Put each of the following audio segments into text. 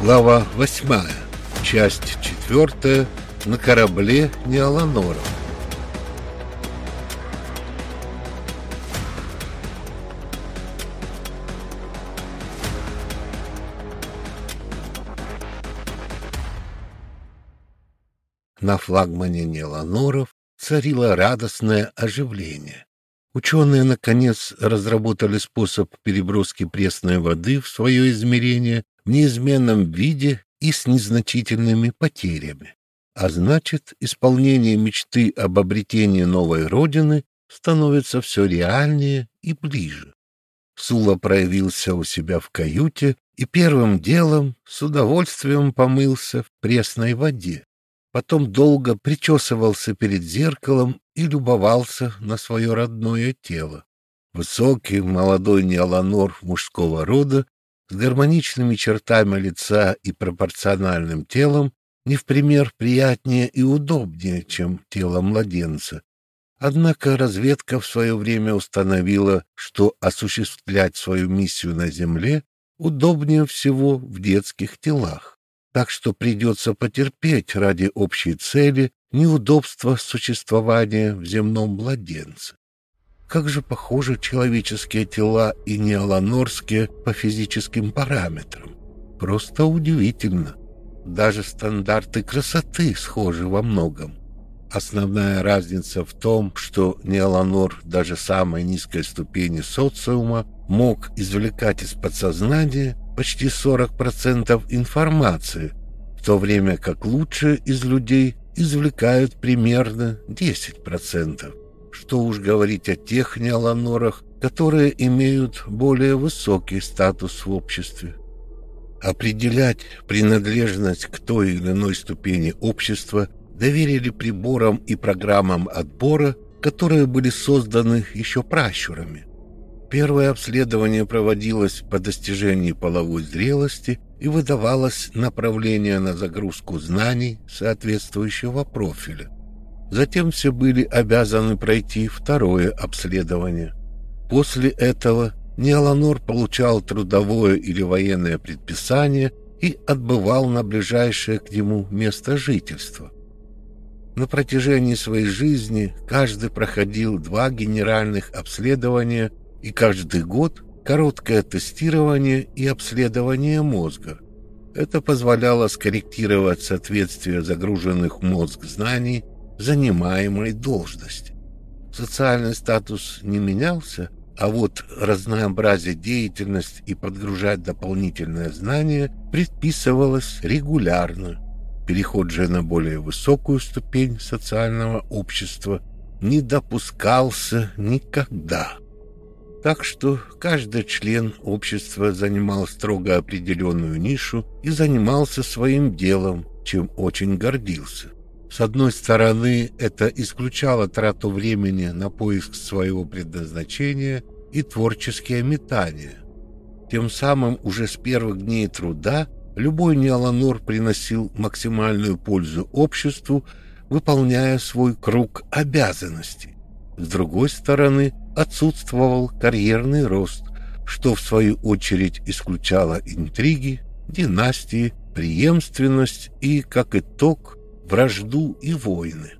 Глава 8. Часть 4. На корабле Неоланора. На флагмане Неоланоров царило радостное оживление. Ученые, наконец, разработали способ переброски пресной воды в свое измерение в неизменном виде и с незначительными потерями. А значит, исполнение мечты об обретении новой родины становится все реальнее и ближе. Сула проявился у себя в каюте и первым делом с удовольствием помылся в пресной воде. Потом долго причесывался перед зеркалом и любовался на свое родное тело. Высокий, молодой Неоланор мужского рода с гармоничными чертами лица и пропорциональным телом не в пример приятнее и удобнее, чем тело младенца. Однако разведка в свое время установила, что осуществлять свою миссию на Земле удобнее всего в детских телах. Так что придется потерпеть ради общей цели неудобства существования в земном младенце. Как же похожи человеческие тела и неоланорские по физическим параметрам. Просто удивительно. Даже стандарты красоты схожи во многом. Основная разница в том, что Неоланор даже самой низкой ступени социума мог извлекать из подсознания почти 40% информации, в то время как лучшие из людей извлекают примерно 10%. Что уж говорить о тех неоланорах, которые имеют более высокий статус в обществе. Определять принадлежность к той или иной ступени общества доверили приборам и программам отбора, которые были созданы еще пращурами. Первое обследование проводилось по достижении половой зрелости и выдавалось направление на загрузку знаний соответствующего профиля. Затем все были обязаны пройти второе обследование. После этого Неоланор получал трудовое или военное предписание и отбывал на ближайшее к нему место жительства. На протяжении своей жизни каждый проходил два генеральных обследования и каждый год короткое тестирование и обследование мозга. Это позволяло скорректировать соответствие загруженных в мозг знаний занимаемой должности. Социальный статус не менялся, а вот разнообразить деятельность и подгружать дополнительное знание предписывалось регулярно. Переход же на более высокую ступень социального общества не допускался никогда. Так что каждый член общества занимал строго определенную нишу и занимался своим делом, чем очень гордился. С одной стороны, это исключало трату времени на поиск своего предназначения и творческие метания. Тем самым уже с первых дней труда любой неоланор приносил максимальную пользу обществу, выполняя свой круг обязанностей. С другой стороны, отсутствовал карьерный рост, что в свою очередь исключало интриги, династии, преемственность и, как итог, вражду и войны.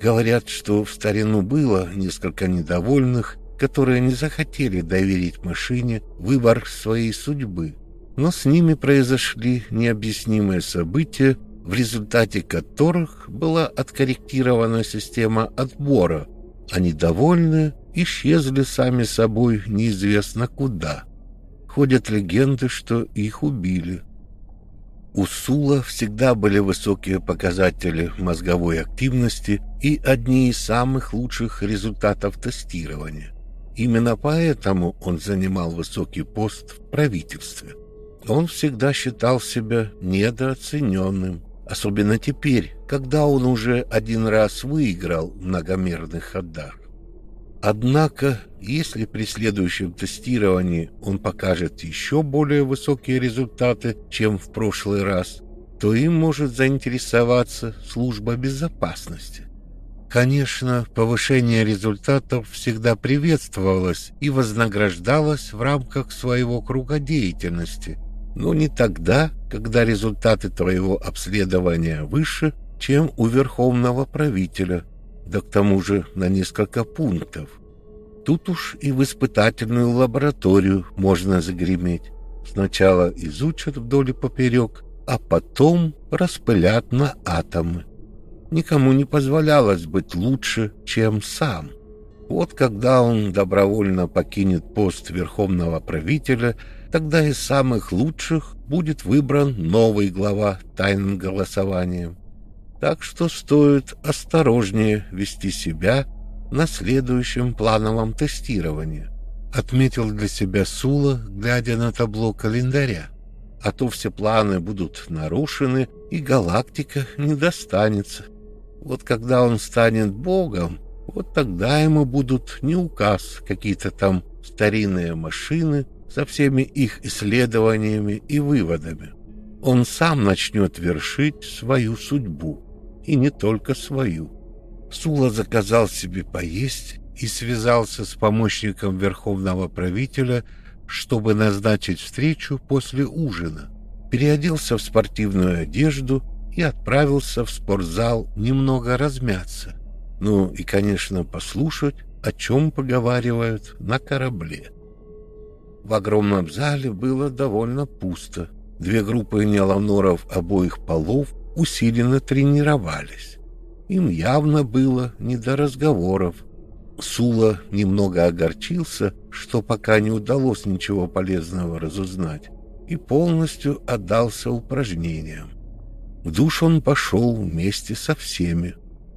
Говорят, что в старину было несколько недовольных, которые не захотели доверить машине выбор своей судьбы, но с ними произошли необъяснимые события, в результате которых была откорректирована система отбора, а недовольные исчезли сами собой неизвестно куда. Ходят легенды, что их убили. У Сула всегда были высокие показатели мозговой активности и одни из самых лучших результатов тестирования. Именно поэтому он занимал высокий пост в правительстве. Он всегда считал себя недооцененным, особенно теперь, когда он уже один раз выиграл в многомерных. Однако, если при следующем тестировании он покажет еще более высокие результаты, чем в прошлый раз, то им может заинтересоваться служба безопасности. Конечно, повышение результатов всегда приветствовалось и вознаграждалось в рамках своего круга деятельности, но не тогда, когда результаты твоего обследования выше, чем у верховного правителя, да к тому же на несколько пунктов. Тут уж и в испытательную лабораторию можно загреметь. Сначала изучат вдоль и поперек, а потом распылят на атомы. Никому не позволялось быть лучше, чем сам. Вот когда он добровольно покинет пост верховного правителя, тогда из самых лучших будет выбран новый глава тайным голосованием. Так что стоит осторожнее вести себя на следующем плановом тестировании, отметил для себя Сула, глядя на табло календаря. А то все планы будут нарушены, и галактика не достанется. Вот когда он станет богом, вот тогда ему будут не указ какие-то там старинные машины со всеми их исследованиями и выводами. Он сам начнет вершить свою судьбу, и не только свою. Сула заказал себе поесть и связался с помощником верховного правителя, чтобы назначить встречу после ужина. Переоделся в спортивную одежду и отправился в спортзал немного размяться. Ну и, конечно, послушать, о чем поговаривают на корабле. В огромном зале было довольно пусто. Две группы неоланоров обоих полов усиленно тренировались. Им явно было не до разговоров. Сула немного огорчился, что пока не удалось ничего полезного разузнать, и полностью отдался упражнениям. В душ он пошел вместе со всеми.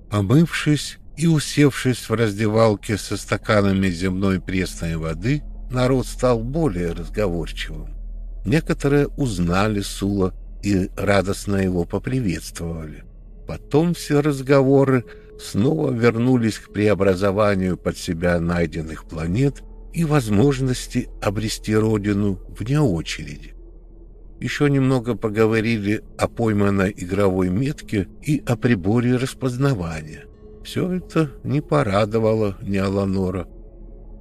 Омывшись и усевшись в раздевалке со стаканами земной пресной воды, народ стал более разговорчивым. Некоторые узнали Сула и радостно его поприветствовали. Потом все разговоры снова вернулись к преобразованию под себя найденных планет и возможности обрести родину вне очереди. Еще немного поговорили о пойманной игровой метке и о приборе распознавания. Все это не порадовало ни Аланора.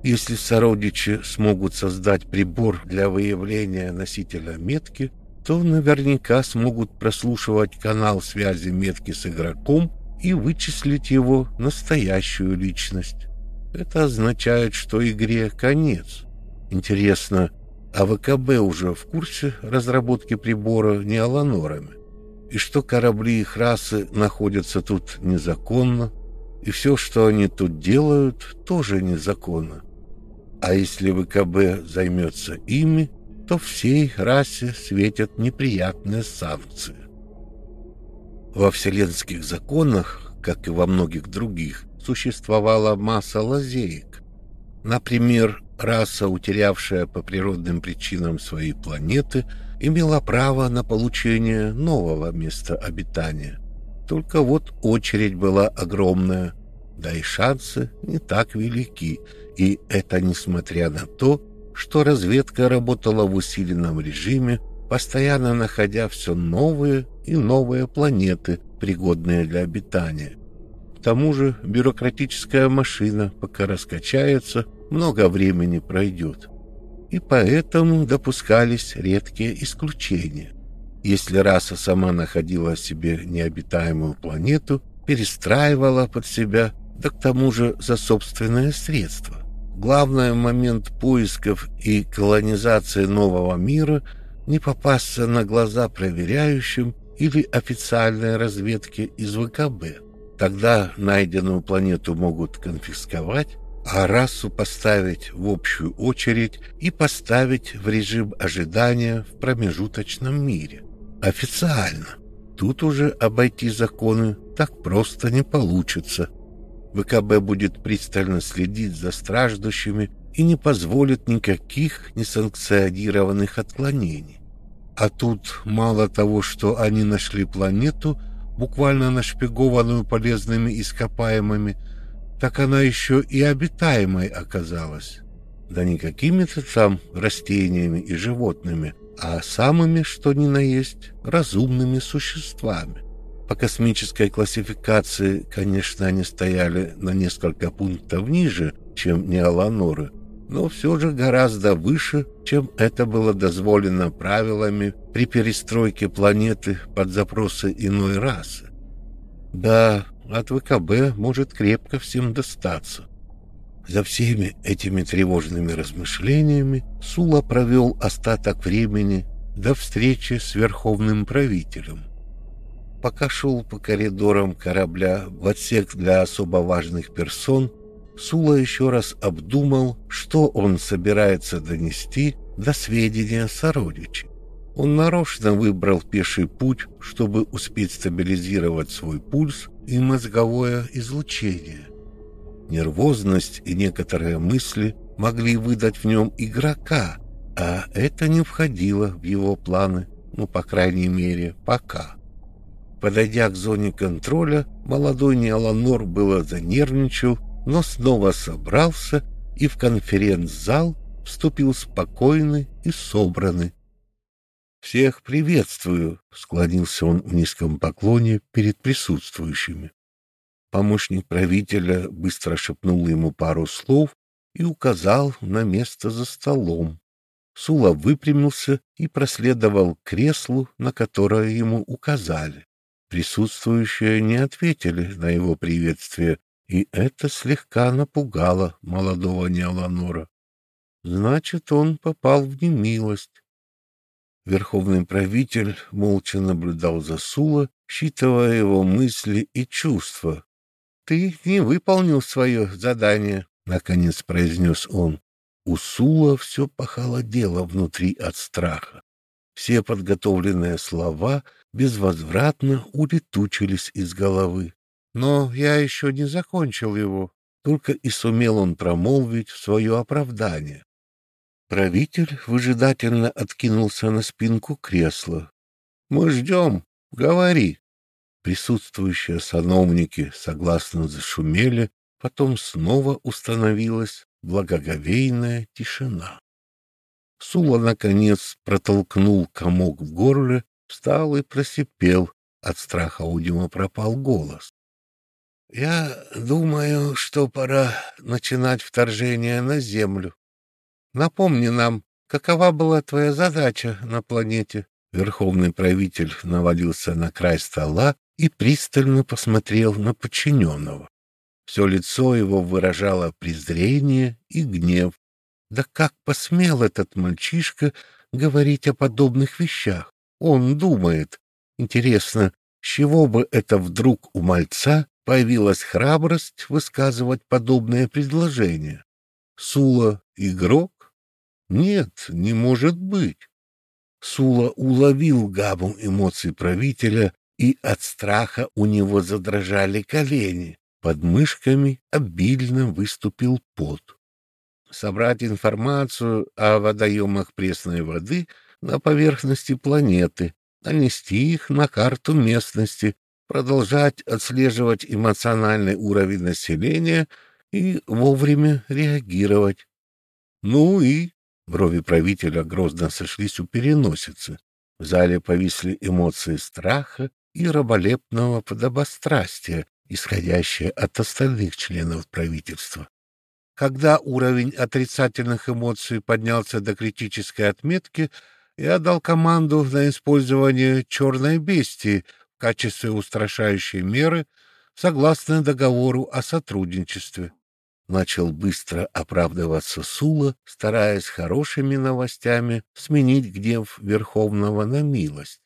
Если сородичи смогут создать прибор для выявления носителя метки, то наверняка смогут прослушивать канал связи метки с игроком и вычислить его настоящую личность. Это означает, что игре конец. Интересно, а ВКБ уже в курсе разработки прибора неоланорами, и что корабли их расы находятся тут незаконно, и все, что они тут делают, тоже незаконно. А если ВКБ займется ими, то всей расе светят неприятные санкции. Во вселенских законах, как и во многих других, существовала масса лазеек. Например, раса, утерявшая по природным причинам свои планеты, имела право на получение нового места обитания. Только вот очередь была огромная, да и шансы не так велики, и это несмотря на то, что разведка работала в усиленном режиме, постоянно находя все новые и новые планеты, пригодные для обитания. К тому же бюрократическая машина, пока раскачается, много времени пройдет. И поэтому допускались редкие исключения. Если раса сама находила себе необитаемую планету, перестраивала под себя, да к тому же за собственные средства. Главный момент поисков и колонизации нового мира – не попасться на глаза проверяющим или официальной разведке из ВКБ. Тогда найденную планету могут конфисковать, а расу поставить в общую очередь и поставить в режим ожидания в промежуточном мире. Официально. Тут уже обойти законы так просто не получится. ВКБ будет пристально следить за страждущими и не позволит никаких несанкционированных отклонений. А тут мало того, что они нашли планету, буквально нашпигованную полезными ископаемыми, так она еще и обитаемой оказалась. Да не какими-то там растениями и животными, а самыми, что ни на есть, разумными существами. По космической классификации, конечно, они стояли на несколько пунктов ниже, чем неоланоры, но все же гораздо выше, чем это было дозволено правилами при перестройке планеты под запросы иной расы. Да, от ВКБ может крепко всем достаться. За всеми этими тревожными размышлениями Сула провел остаток времени до встречи с верховным правителем. Пока шел по коридорам корабля в отсек для особо важных персон, Сула еще раз обдумал, что он собирается донести до сведения сородичей. Он нарочно выбрал пеший путь, чтобы успеть стабилизировать свой пульс и мозговое излучение. Нервозность и некоторые мысли могли выдать в нем игрока, а это не входило в его планы, ну, по крайней мере, пока. Подойдя к зоне контроля, молодой Неоланор было занервничал, но снова собрался и в конференц-зал вступил спокойный и собранный. «Всех приветствую!» — склонился он в низком поклоне перед присутствующими. Помощник правителя быстро шепнул ему пару слов и указал на место за столом. Сула выпрямился и проследовал к креслу, на которое ему указали. Присутствующие не ответили на его приветствие, и это слегка напугало молодого Неоланора. Значит, он попал в немилость. Верховный правитель молча наблюдал за Сула, считывая его мысли и чувства, ты не выполнил свое задание, — наконец произнес он. У Сула все похолодело внутри от страха. Все подготовленные слова безвозвратно улетучились из головы. Но я еще не закончил его, только и сумел он промолвить в свое оправдание. Правитель выжидательно откинулся на спинку кресла. — Мы ждем. Говори. Присутствующие сановники согласно зашумели, потом снова установилась благоговейная тишина. Сула, наконец, протолкнул комок в горле, встал и просипел. От страха у Дима пропал голос. — Я думаю, что пора начинать вторжение на Землю. Напомни нам, какова была твоя задача на планете? Верховный правитель навалился на край стола и пристально посмотрел на подчиненного. Все лицо его выражало презрение и гнев. Да как посмел этот мальчишка говорить о подобных вещах? Он думает. Интересно, с чего бы это вдруг у мальца появилась храбрость высказывать подобное предложение? Сула — игрок? Нет, не может быть. Сула уловил гамму эмоций правителя и от страха у него задрожали колени. Под мышками обильно выступил пот. Собрать информацию о водоемах пресной воды на поверхности планеты, нанести их на карту местности, продолжать отслеживать эмоциональный уровень населения и вовремя реагировать. Ну и брови правителя грозно сошлись у переносицы. В зале повисли эмоции страха и раболепного подобострастия, исходящее от остальных членов правительства. Когда уровень отрицательных эмоций поднялся до критической отметки, я дал команду на использование черной бестии в качестве устрашающей меры согласно договору о сотрудничестве. Начал быстро оправдываться Сула, стараясь хорошими новостями сменить гнев Верховного на милость.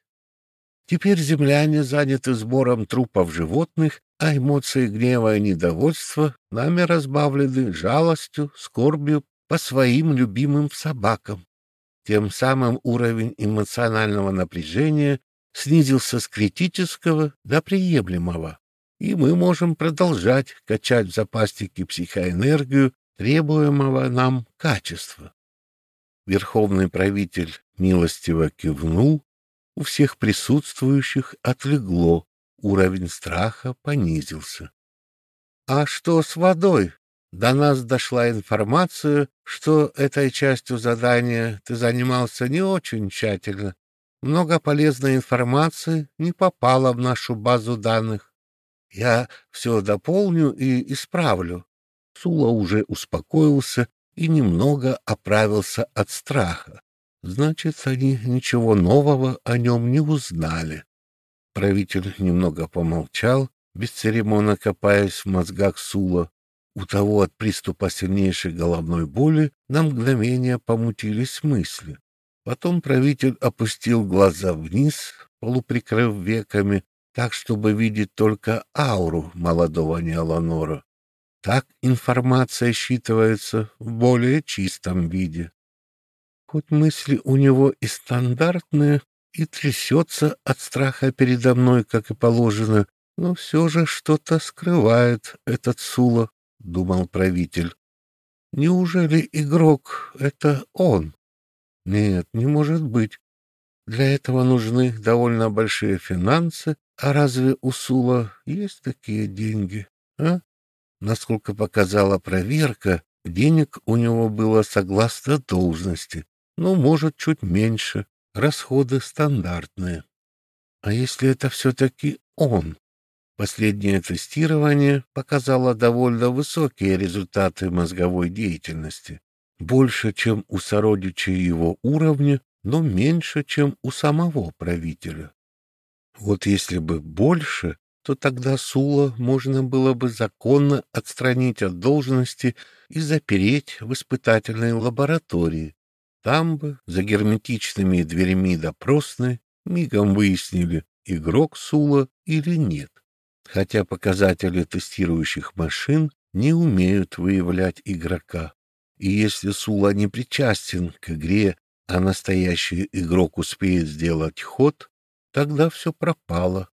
Теперь земляне заняты сбором трупов животных, а эмоции гнева и недовольства нами разбавлены жалостью, скорбью по своим любимым собакам. Тем самым уровень эмоционального напряжения снизился с критического до приемлемого, и мы можем продолжать качать в запаснике психоэнергию требуемого нам качества. Верховный правитель милостиво кивнул у всех присутствующих отлегло, уровень страха понизился. — А что с водой? До нас дошла информация, что этой частью задания ты занимался не очень тщательно. Много полезной информации не попало в нашу базу данных. Я все дополню и исправлю. Сула уже успокоился и немного оправился от страха. Значит, они ничего нового о нем не узнали. Правитель немного помолчал, бесцеремонно копаясь в мозгах Сула. У того от приступа сильнейшей головной боли на мгновение помутились мысли. Потом правитель опустил глаза вниз, полуприкрыв веками, так, чтобы видеть только ауру молодого Неоланора. Так информация считывается в более чистом виде. Хоть мысли у него и стандартные, и трясется от страха передо мной, как и положено, но все же что-то скрывает этот Сула, — думал правитель. Неужели игрок — это он? Нет, не может быть. Для этого нужны довольно большие финансы, а разве у Сула есть такие деньги, а? Насколько показала проверка, денег у него было согласно должности, но, может, чуть меньше, расходы стандартные. А если это все-таки он? Последнее тестирование показало довольно высокие результаты мозговой деятельности, больше, чем у сородичей его уровня, но меньше, чем у самого правителя. Вот если бы больше, то тогда Сула можно было бы законно отстранить от должности и запереть в испытательной лаборатории. Там бы, за герметичными дверями допросной, мигом выяснили, игрок Сула или нет. Хотя показатели тестирующих машин не умеют выявлять игрока. И если Сула не причастен к игре, а настоящий игрок успеет сделать ход, тогда все пропало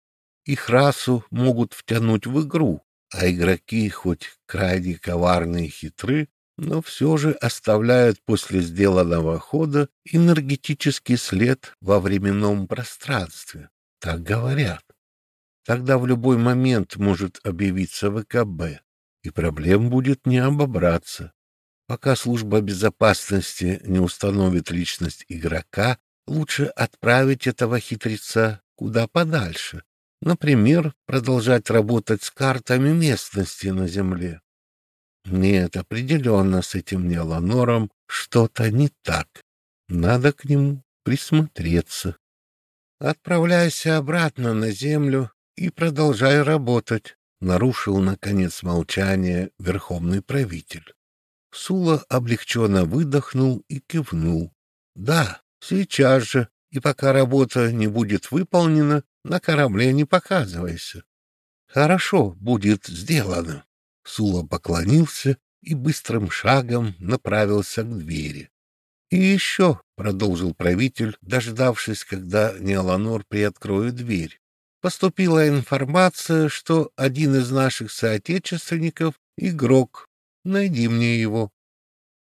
их расу могут втянуть в игру, а игроки, хоть крайне коварные и хитры, но все же оставляют после сделанного хода энергетический след во временном пространстве. Так говорят. Тогда в любой момент может объявиться ВКБ, и проблем будет не обобраться. Пока служба безопасности не установит личность игрока, лучше отправить этого хитреца куда подальше, Например, продолжать работать с картами местности на Земле. Нет, определенно с этим Неланором что-то не так. Надо к нему присмотреться. Отправляйся обратно на Землю и продолжай работать, нарушил, наконец, молчание верховный правитель. Сула облегченно выдохнул и кивнул. Да, сейчас же, и пока работа не будет выполнена, на корабле не показывайся. Хорошо, будет сделано. Сула поклонился и быстрым шагом направился к двери. И еще, — продолжил правитель, дождавшись, когда Неоланор приоткроет дверь, — поступила информация, что один из наших соотечественников — игрок. Найди мне его.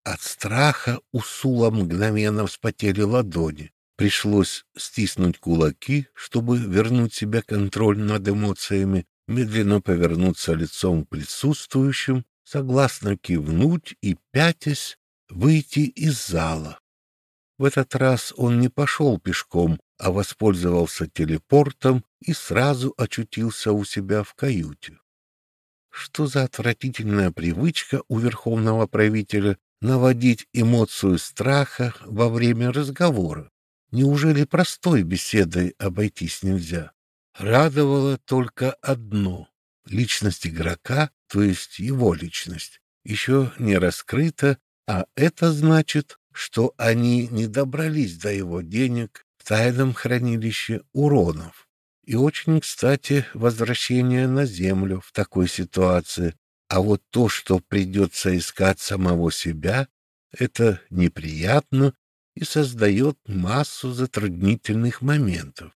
От страха у Сула мгновенно вспотели ладони. Пришлось стиснуть кулаки, чтобы вернуть себе контроль над эмоциями, медленно повернуться лицом к присутствующим, согласно кивнуть и, пятясь, выйти из зала. В этот раз он не пошел пешком, а воспользовался телепортом и сразу очутился у себя в каюте. Что за отвратительная привычка у верховного правителя наводить эмоцию страха во время разговора? Неужели простой беседой обойтись нельзя? Радовало только одно — личность игрока, то есть его личность, еще не раскрыта, а это значит, что они не добрались до его денег в тайном хранилище уронов. И очень кстати возвращение на Землю в такой ситуации. А вот то, что придется искать самого себя, это неприятно и создает массу затруднительных моментов.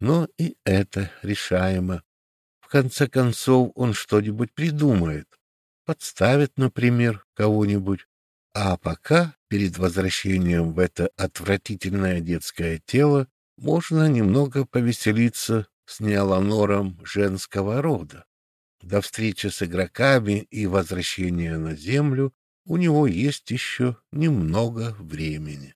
Но и это решаемо. В конце концов он что-нибудь придумает, подставит, например, кого-нибудь. А пока, перед возвращением в это отвратительное детское тело, можно немного повеселиться с неоланором женского рода. До встречи с игроками и возвращения на Землю у него есть еще немного времени.